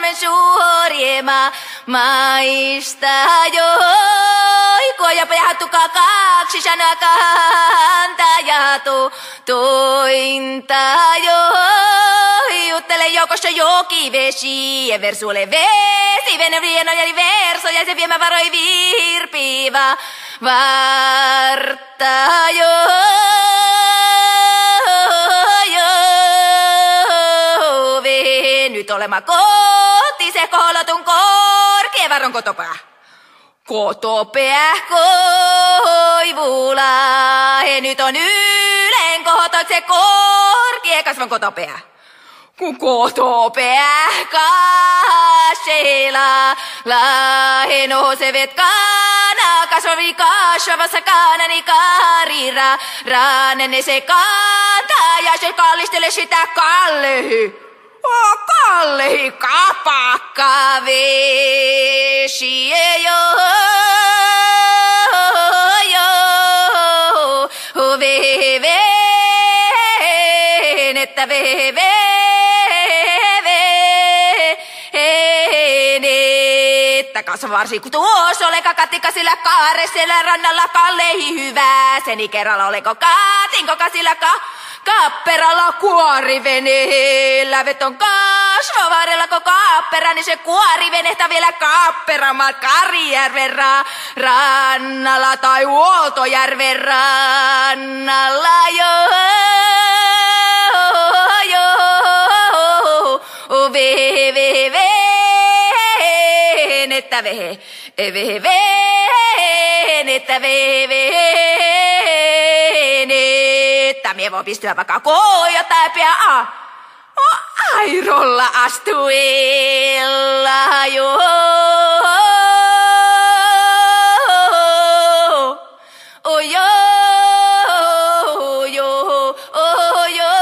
men suoriema maista jo. Koja pehatu kaksi sana kanta ja tu tointa jo. Juttele joukossa joki vesi ja versuole vesi. Vene rieno ja verso ja se viemä varoi virpiva vartta nyt olema koti se kohlotun korkea varon kotopää. Kotopää koivula, he nyt on yleen kohotot se korkea kasvan kotopää. Kun kotopää kasela, lahe nousevet kana, kasvavi kasvavassa kanani karira, raanenne se kantaa ja se kallistele sitä kallehy. O Kallehi kapakka vesi jo jo ve venettä ve venettä kasva varsin kun tuossa ole kakatikka sillä kaaresella rannalla kallehi hyvä seni kerralla oleko katinko kasilla ka Kapperalla kuoriveneellä. Veton kasvavarella koko kaappera, niin se kuorivenehtä vielä Kapperamat Karijärven ra- rannalla tai Uoltojärven rannalla jo. jo. Vehe, vehe, vehe, vehe, vehe, venettä. Mie voi pystyä vaikka koja tai pia a. O airolla astuella jo. O jo, jo, o jo.